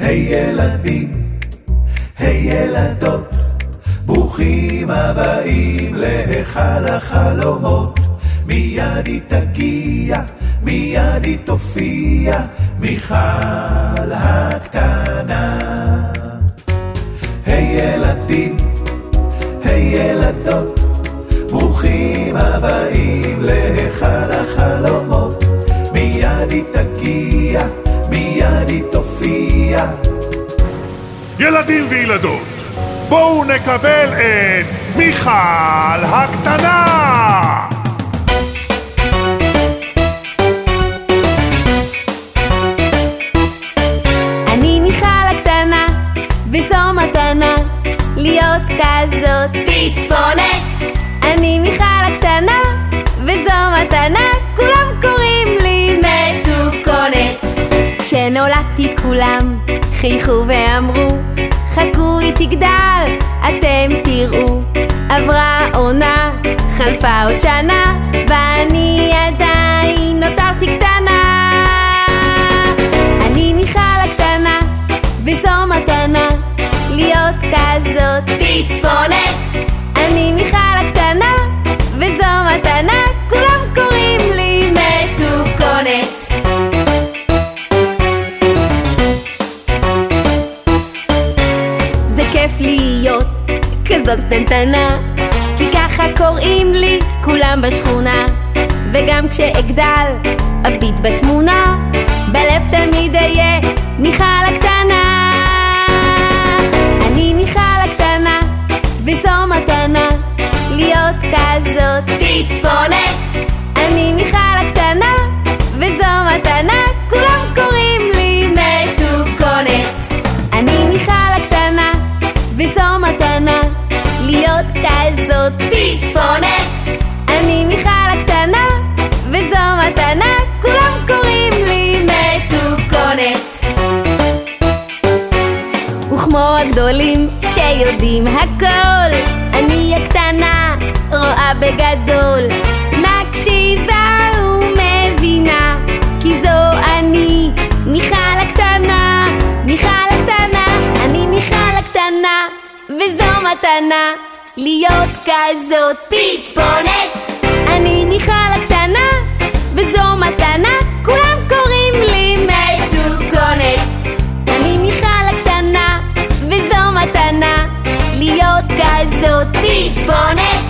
היי ילדים, היי ילדות, ברוכים הבאים להיכל החלומות. מיד היא תגיע, מיד היא תופיע, מיכל הקטנה. היי ילדים, היי ילדות, ברוכים הבאים להיכל החלומות. מיד היא תגיע, מיד היא תופיע. ילדים וילדות, בואו נקבל את מיכל הקטנה! אני מיכל הקטנה, וזו מתנה, להיות כזאת פצפונת. אני מיכל הקטנה, וזו מתנה, כולם חייכו ואמרו, חכו היא תגדל, אתם תראו. עברה עונה, חלפה עוד שנה, ואני עדיין נותרתי קטנה. אני מיכל הקטנה, וזו מתנה, להיות כזאת פצפונת. אני מיכל הקטנה, וזו מתנה, כיף להיות כזאת קטנטנה, כי ככה קוראים לי כולם בשכונה, וגם כשאגדל אביט בתמונה, בלב תמיד אהיה מיכל הקטנה. אני מיכל הקטנה, וזו מתנה, להיות כזאת פצפונת. אני מיכל הקטנה, וזו מתנה, כולם קוראים כזאת פצפונת. אני מיכל הקטנה, וזו מתנה, כולם קוראים לי מתוקונת. וכמו הגדולים שיודעים הכל, אני הקטנה, רואה בגדול, מקשיבה ומבינה, כי זו אני, מיכל הקטנה, מיכל הקטנה, אני מיכל הקטנה, וזו מתנה, להיות כזאת פצפונת. אני מיכל הקטנה, וזו מתנה, כולם קוראים לי מתוקונת. אני מיכל הקטנה, וזו מתנה, להיות כזאת פצפונת.